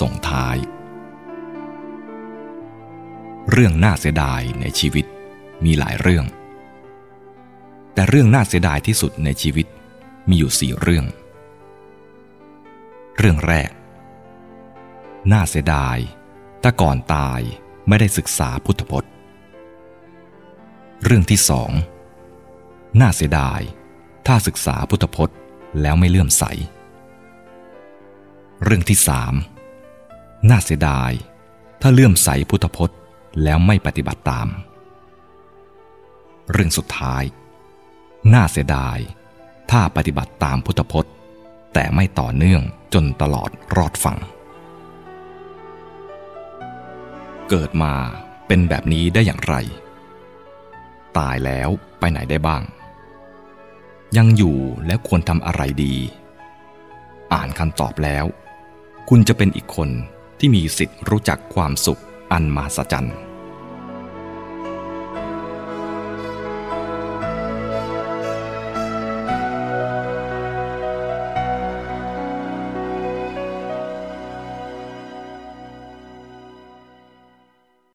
ส่งท้าย เรื่องน่าเสียดายในชีวิตมีหลายเรื่อง แต่เรื่องน่าเสียดายที่สุดในชีวิตมีอยู่สี่เรื่อง เรื่องแรก น่าเสียดายถ้าก่อนตายไม่ได้ศึกษาพุทธพจน์ เรื่องที่สอง น่าเสียดาย ถ้าศึกษาพุทธพจน์แล้วไม่เลื่อมใส เรื่องที่สาม น่าเสียดาย ถ้าเลื่อมใสพุทธพจน์แล้วไม่ปฏิบัติตาม เรื่องสุดท้าย น่าเสียดาย ถ้าปฏิบัติตามพุทธพจน์ แต่ไม่ต่อเนื่องจนตลอดรอดฟังเกิดมาเป็นแบบนี้ได้อย่างไร ตายแล้วไปไหนได้บ้าง ยังอยู่แล้วควรทำอะไรดี อ่านคำตอบแล้ว คุณจะเป็นอีกคน ที่มีสิทธิ์รู้จักความสุขอันมหัศจรรย์